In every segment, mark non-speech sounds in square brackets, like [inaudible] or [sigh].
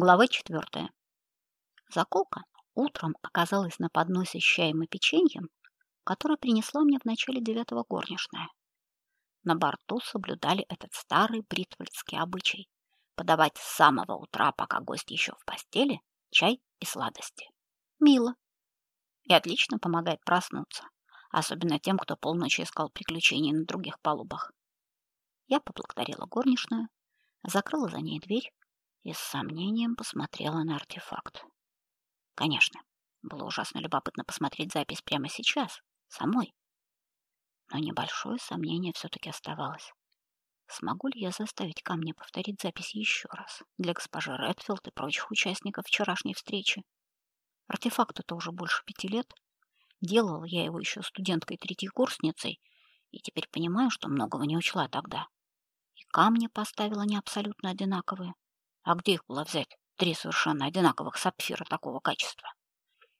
Глава четвертая. Заколка утром оказалась на подносе с чаем и печеньем, которое принесла мне в начале девятого горничная. На борту соблюдали этот старый бритвальдский обычай подавать с самого утра, пока гость еще в постели, чай и сладости. Мило. И отлично помогает проснуться, особенно тем, кто полночи искал приключений на других палубах. Я поблагодарила горничную, закрыла за ней дверь и с сомнением посмотрела на артефакт. Конечно, было ужасно любопытно посмотреть запись прямо сейчас, самой. Но небольшое сомнение все-таки оставалось. Смогу ли я заставить камня повторить запись еще раз для госпожи Редфилд и прочих участников вчерашней встречи? Артефакту-то уже больше пяти лет. Делала я его еще студенткой-третьекурсницей, и теперь понимаю, что многого не учла тогда. И камни поставила не абсолютно одинаковые, а где их было взять? Три совершенно одинаковых сапфира такого качества.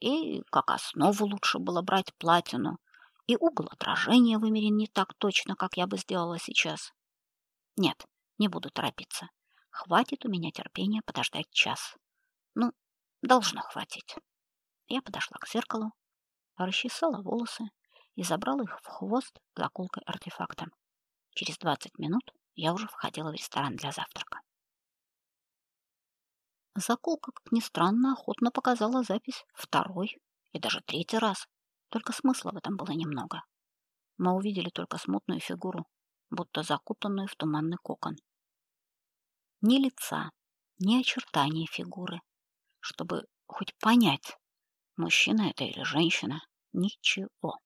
И как основу лучше было брать платину, и угол отражения вымерен не так точно, как я бы сделала сейчас. Нет, не буду торопиться. Хватит у меня терпения подождать час. Ну, должно хватить. Я подошла к зеркалу, расчесала волосы и забрала их в хвост заколкой артефактом. Через двадцать минут я уже входила в ресторан для завтрака. Заколка, как ни странно, охотно показала запись второй и даже третий раз. Только смысла в этом было немного. Мы увидели только смутную фигуру, будто закутанную в туманный кокон. Ни лица, ни очертаний фигуры, чтобы хоть понять, мужчина это или женщина, ничего.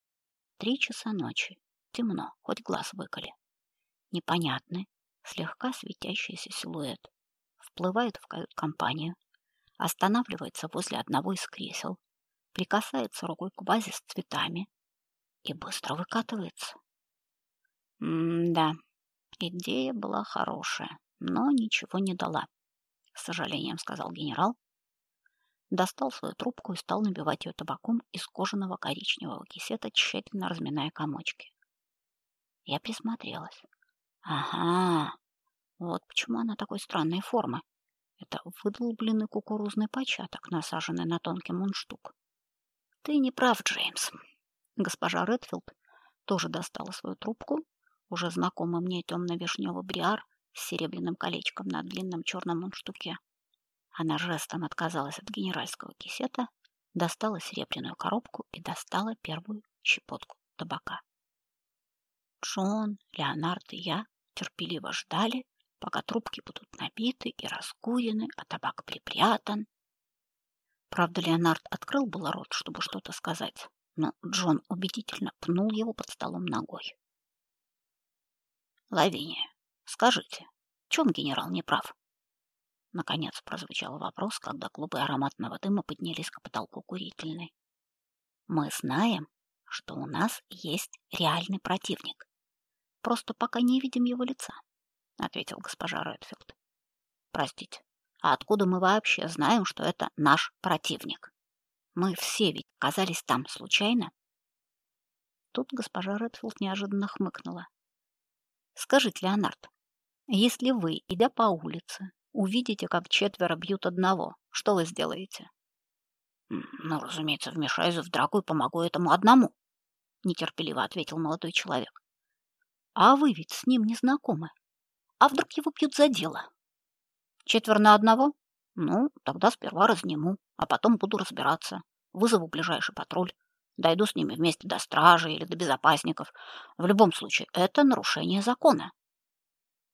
Три часа ночи, темно, хоть глаз выколи. Непонятный, слегка светящийся силуэт вплывает в кают-компанию, останавливается возле одного из кресел, прикасается рукой к вазе с цветами и быстро выкатывается. М-да, идея была хорошая, но ничего не дала, с сожалением сказал генерал. Достал свою трубку и стал набивать ее табаком из кожаного коричневого кисета, тщательно разминая комочки. Я присмотрелась. Ага, вот почему она такой странной формы. Это выдолбленный кукурузный початок, насаженный на тонкий мундштук. Ты не прав, Джеймс. Госпожа Редфилд тоже достала свою трубку, уже знакомый мне темно-вишневый бриар с серебряным колечком на длинном черном мундштуке. Она жестом отказалась от генеральского кисета, достала серебряную коробку и достала первую щепотку табака. Джон, Леонард и я терпеливо ждали, пока трубки будут набиты и раскурены, а табак припрятан. Правда, Леонард открыл было рот, чтобы что-то сказать, но Джон убедительно пнул его под столом ногой. Лавиния, скажите, в чем генерал не прав? Наконец прозвучал вопрос, когда клубы ароматного дыма поднялись к потолку курительной. Мы знаем, что у нас есть реальный противник. Просто пока не видим его лица. — ответил госпожа Редфилд. «Простите, а откуда мы вообще знаем, что это наш противник? Мы все ведь оказались там случайно?» Тут госпожа Редфилд неожиданно хмыкнула. «Скажите, Леонард, если вы, идя по улице, увидите, как четверо бьют одного, что вы сделаете?» «Ну, разумеется, вмешаюсь в драку и помогу этому одному», — нетерпеливо ответил молодой человек. «А вы ведь с ним не знакомы?» А вдруг его пьют за дело? Четверо на одного? Ну, тогда сперва разниму, а потом буду разбираться. Вызову ближайший патруль. Дойду с ними вместе до стражи или до безопасников. В любом случае, это нарушение закона.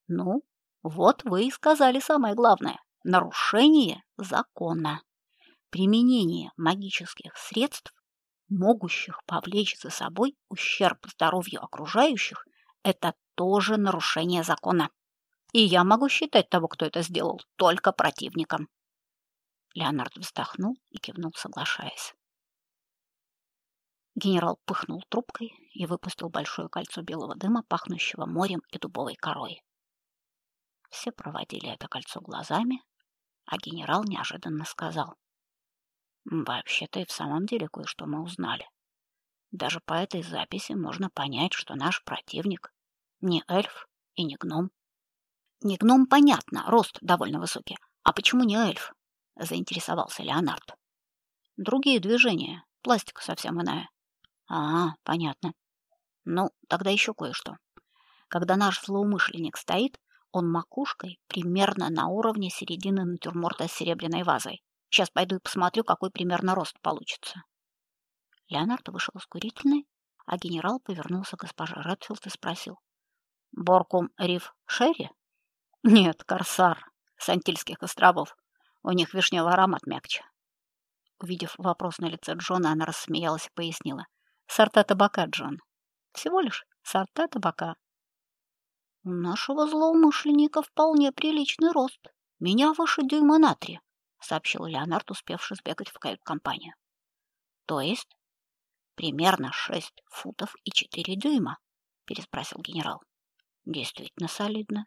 Ну, вот вы и сказали самое главное. Нарушение закона. Применение магических средств, могущих повлечь за собой ущерб здоровью окружающих, это тоже нарушение закона и я могу считать того, кто это сделал, только противником. Леонард вздохнул и кивнул, соглашаясь. Генерал пыхнул трубкой и выпустил большое кольцо белого дыма, пахнущего морем и дубовой корой. Все проводили это кольцо глазами, а генерал неожиданно сказал. «Вообще-то и в самом деле кое-что мы узнали. Даже по этой записи можно понять, что наш противник не эльф и не гном, не гном, понятно, рост довольно высокий. А почему не эльф? заинтересовался Леонард. Другие движения, пластика совсем иная. А, понятно. Ну, тогда еще кое-что. Когда наш злоумышленник стоит, он макушкой примерно на уровне середины натюрморта с серебряной вазой. Сейчас пойду и посмотрю, какой примерно рост получится. Леонард вышел из курительной, а генерал повернулся к госпоже Редфилд и спросил. «Боркум Риф Шерри?» «Нет, Корсар, с Антильских островов. У них вишневый аромат мягче». Увидев вопрос на лице Джона, она рассмеялась и пояснила. «Сорта табака, Джон. Всего лишь сорта табака. У нашего злоумышленника вполне приличный рост. Меня выше дюйма на три, сообщил Леонард, успевший сбегать в кают-компанию. То есть примерно шесть футов и четыре дюйма, переспросил генерал. Действительно солидно.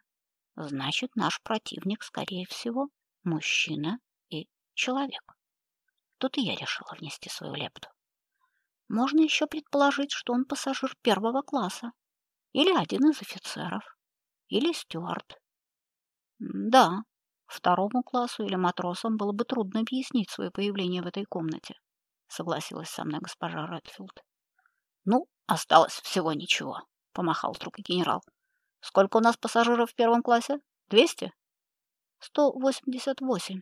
Значит, наш противник, скорее всего, мужчина и человек. Тут и я решила внести свою лепту. Можно еще предположить, что он пассажир первого класса или один из офицеров или стюард. Да, второму классу или матросам было бы трудно объяснить свое появление в этой комнате, согласилась со мной госпожа Редфилд. Ну, осталось всего ничего, помахал трубкой генерал. Сколько у нас пассажиров в первом классе? Двести? Сто восемьдесят восемь,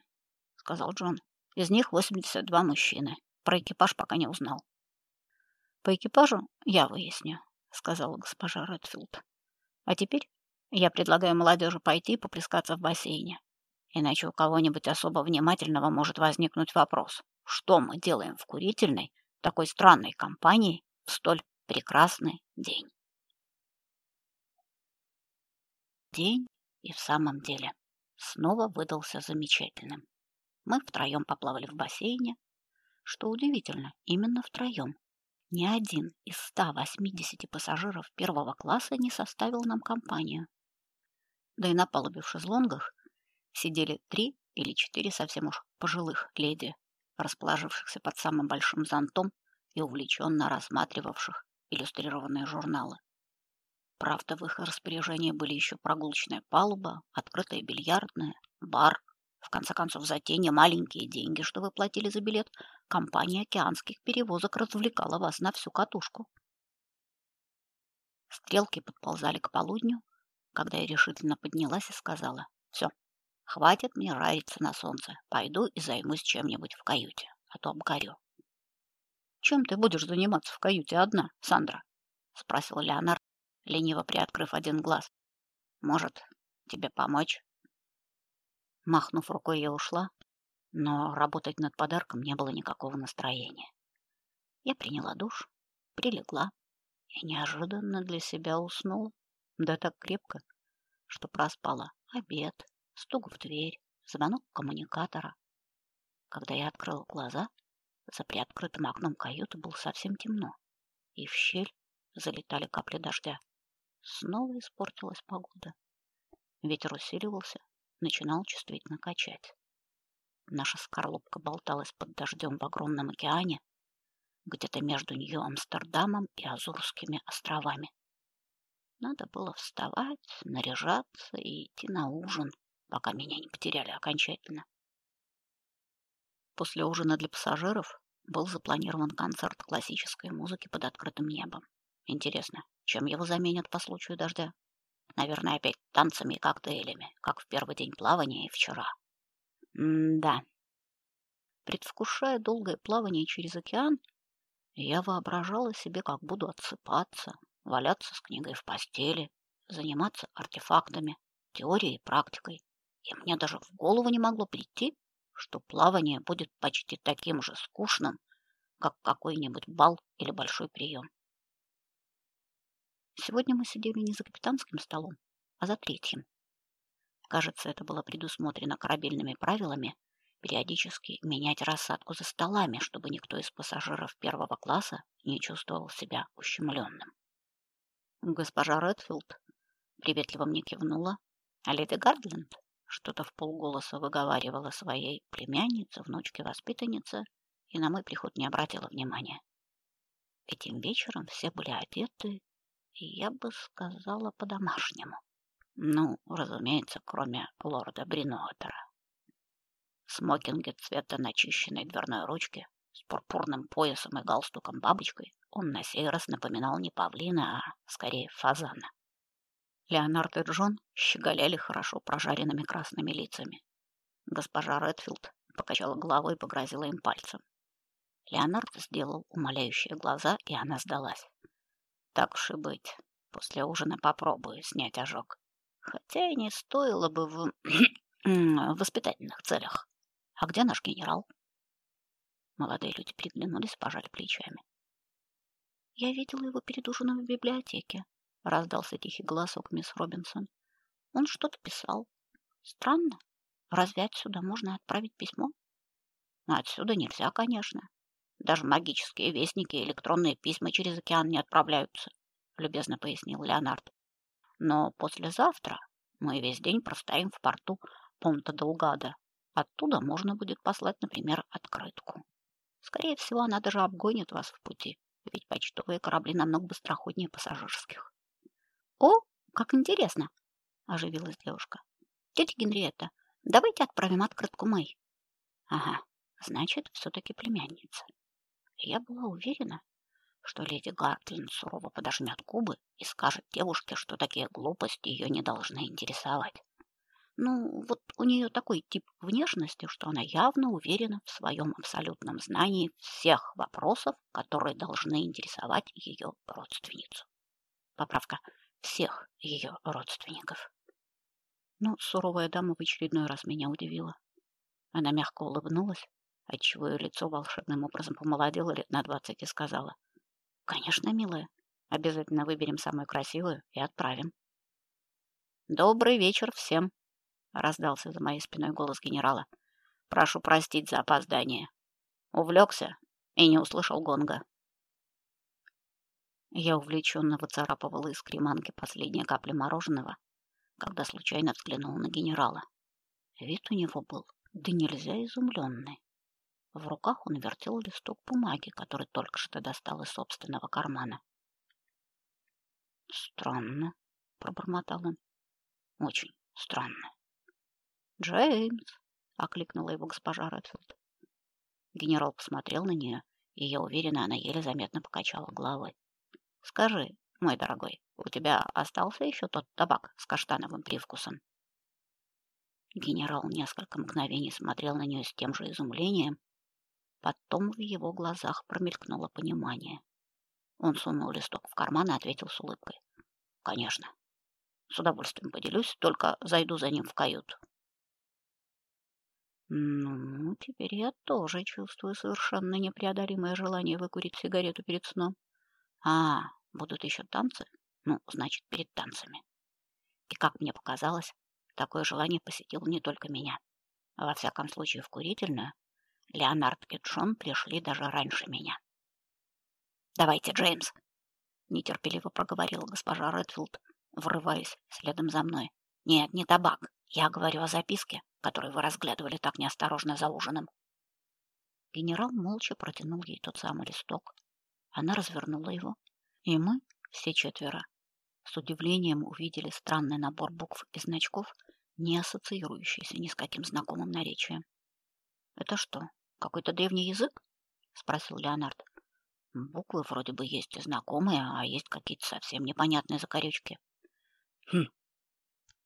сказал Джон. Из них восемьдесят два мужчины. Про экипаж пока не узнал. По экипажу я выясню, сказала госпожа Редфилд. А теперь я предлагаю молодежи пойти поплескаться в бассейне. Иначе у кого-нибудь особо внимательного может возникнуть вопрос, что мы делаем в курительной такой странной компании в столь прекрасный день. День и в самом деле снова выдался замечательным. Мы втроем поплавали в бассейне, что удивительно, именно втроем. Ни один из 180 пассажиров первого класса не составил нам компанию да и на палубе в шезлонгах сидели три или четыре совсем уж пожилых леди, расположившихся под самым большим зонтом и увлеченно рассматривавших иллюстрированные журналы. Правда, в их распоряжении были еще прогулочная палуба, открытая бильярдная, бар. В конце концов, за те немаленькие деньги, что вы платили за билет, компания океанских перевозок развлекала вас на всю катушку. Стрелки подползали к полудню, когда я решительно поднялась и сказала: "Все, хватит мне жариться на солнце. Пойду и займусь чем-нибудь в каюте, а то обгорю". "Чем ты будешь заниматься в каюте одна, Сандра?" спросил Леонард, лениво приоткрыв один глаз. "Может, тебе помочь?" Махнув рукой, я ушла, но работать над подарком не было никакого настроения. Я приняла душ, прилегла и неожиданно для себя уснула. Да так крепко, что проспала обед, стук в дверь, звонок коммуникатора. Когда я открыла глаза, за приоткрытым окном каюты было совсем темно, и в щель залетали капли дождя. Снова испортилась погода. Ветер усиливался, начинал чувствительно качать. Наша скорлупка болталась под дождем в огромном океане, где-то между Нью-Амстердамом и Азорскими островами. Надо было вставать, наряжаться и идти на ужин, пока меня не потеряли окончательно. После ужина для пассажиров был запланирован концерт классической музыки под открытым небом. Интересно, чем его заменят по случаю дождя? Наверное, опять танцами и коктейлями, как в первый день плавания и вчера. М-да. Предвкушая долгое плавание через океан, я воображала себе, как буду отсыпаться, валяться с книгой в постели, заниматься артефактами, теорией и практикой. И мне даже в голову не могло прийти, что плавание будет почти таким же скучным, как какой-нибудь бал или большой прием. Сегодня мы сидели не за капитанским столом, а за третьим. Кажется, это было предусмотрено корабельными правилами периодически менять рассадку за столами, чтобы никто из пассажиров первого класса не чувствовал себя ущемленным. Госпожа Редфилд приветливо мне кивнула, а леди Гардленд что-то в полголоса выговаривала своей племяннице, внучке-воспитаннице, и на мой приход не обратила внимания. Этим вечером все были одеты, я бы сказала по-домашнему. Ну, разумеется, кроме лорда Бриноутера. смокинге цвета начищенной дверной ручки, с пурпурным поясом и галстуком-бабочкой, он на сей раз напоминал не павлина, а скорее фазана. Леонард и Джон щеголяли хорошо прожаренными красными лицами. Госпожа Редфилд покачала головой и погрозила им пальцем. Леонард сделал умоляющие глаза, и она сдалась. Так уж и быть, после ужина попробую снять ожог. Хотя и не стоило бы [clears throat] в, воспитательных целях. А где наш генерал? Молодые люди переглянулись, пожали плечами. Я видела его перед ужином в библиотеке, раздался тихий голосок мисс Робинсон. Он что-то писал. Странно. Разве отсюда можно отправить письмо? Отсюда нельзя, конечно. Даже магические вестники и электронные письма через океан не отправляются, любезно пояснил Леонард. Но послезавтра мы весь день простоим в порту Понта-Делгадо. Оттуда можно будет послать, например, открытку. Скорее всего, она даже обгонит вас в пути, ведь почтовые корабли намного быстроходнее пассажирских. О, как интересно, оживилась девушка. Тетя Генриетта, давайте отправим открытку Мэй. Ага, значит, все таки племянница. Я была уверена, что леди Гартлин сурово подожмет губы и скажет девушке, что такие глупости ее не должны интересовать. Ну, вот у нее такой тип внешности, что она явно уверена в своем абсолютном знании всех вопросов, которые должны интересовать ее родственницу. Поправка всех ее родственников. Ну, суровая дама в очередной раз меня удивила. Она мягко улыбнулась, отчего ее лицо волшебным образом помолодело лет на двадцать и сказала: "Конечно, милая, обязательно выберем самую красивую и отправим". Добрый вечер всем, раздался за моей спиной голос генерала. Прошу простить за опоздание. Увлекся и не услышал гонга. Я увлеченно выцарапывала из креманки последние капли мороженого, когда случайно взглянула на генерала. Вид у него был да нельзя изумленный. В руках он вертел листок бумаги, который только что достал из собственного кармана. Странно, пробормотал он. Очень странно. Джеймс, окликнула его госпожа Редфилд. Генерал посмотрел на нее, и я уверена, она еле заметно покачала головой. Скажи, мой дорогой, у тебя остался еще тот табак с каштановым привкусом? Генерал несколько мгновений смотрел на нее с тем же изумлением, потом в его глазах промелькнуло понимание. Он сунул листок в карман и ответил с улыбкой: "Конечно. С удовольствием поделюсь, только зайду за ним в каюту". Ну, теперь я тоже чувствую совершенно непреодолимое желание выкурить сигарету перед сном. А, будут еще танцы? Ну, значит, перед танцами. И как мне показалось, такое желание посетило не только меня. Во всяком случае, в курительную Леонард и Джон пришли даже раньше меня. Давайте, Джеймс, нетерпеливо проговорила госпожа Редфилд, врываясь следом за мной. Нет, не табак. Я говорю о записке, которую вы разглядывали так неосторожно за ужином. Генерал молча протянул ей тот самый листок. Она развернула его, и мы, все четверо, с удивлением увидели странный набор букв и значков, не ассоциирующийся ни с каким знакомым наречием. Это что, какой-то древний язык? спросил Леонард. Буквы вроде бы есть знакомые, а есть какие-то совсем непонятные закорючки. Хм,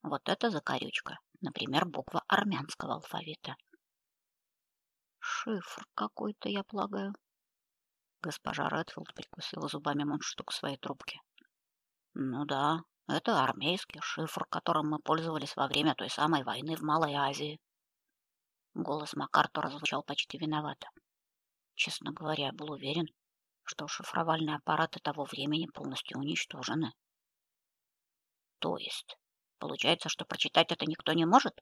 вот это закорючка, например, буква армянского алфавита. Шифр какой-то, я полагаю. Госпожа Редфилд прикусила зубами мундштук своей трубки. Ну да, это армейский шифр, которым мы пользовались во время той самой войны в Малой Азии. Голос Макартура звучал почти виновато. Честно говоря, был уверен, что шифровальные аппараты того времени полностью уничтожены. То есть Получается, что прочитать это никто не может,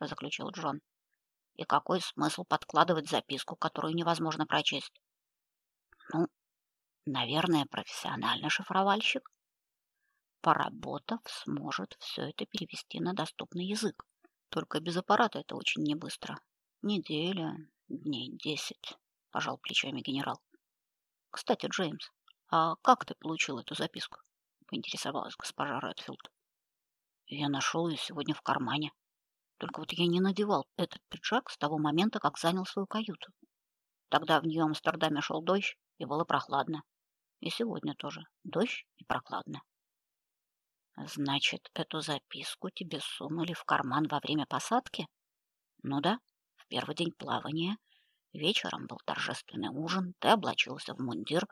заключил Джон. И какой смысл подкладывать записку, которую невозможно прочесть? Ну, наверное, профессиональный шифровальщик, поработав, сможет все это перевести на доступный язык. Только без аппарата это очень не быстро. Неделя, дней десять, пожал плечами генерал. Кстати, Джеймс, а как ты получил эту записку? поинтересовалась госпожа Редфилд. Я нашел ее сегодня в кармане. Только вот я не надевал этот пиджак с того момента, как занял свою каюту. Тогда в Нью-Амстердаме шел дождь, и было прохладно. И сегодня тоже дождь и прохладно. Значит, эту записку тебе сунули в карман во время посадки? Ну да, первый день плавания. Вечером был торжественный ужин, ты облачился в мундир,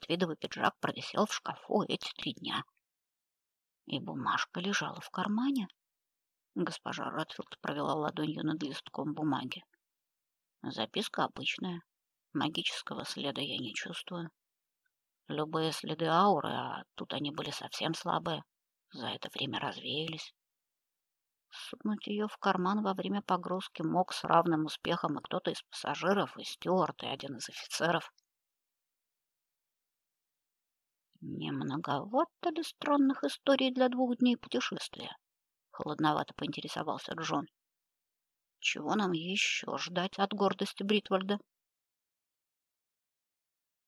твидовый пиджак провисел в шкафу эти три дня. И бумажка лежала в кармане. Госпожа Ратфилд провела ладонью над листком бумаги. Записка обычная. Магического следа я не чувствую. Любые следы ауры, а тут они были совсем слабые, за это время развеялись. Сунуть ее в карман во время погрузки мог с равным успехом и кто-то из пассажиров, и стюарт, и один из офицеров. Не многовато ли странных историй для двух дней путешествия? Холодновато поинтересовался Джон. Чего нам еще ждать от гордости Бритвальда?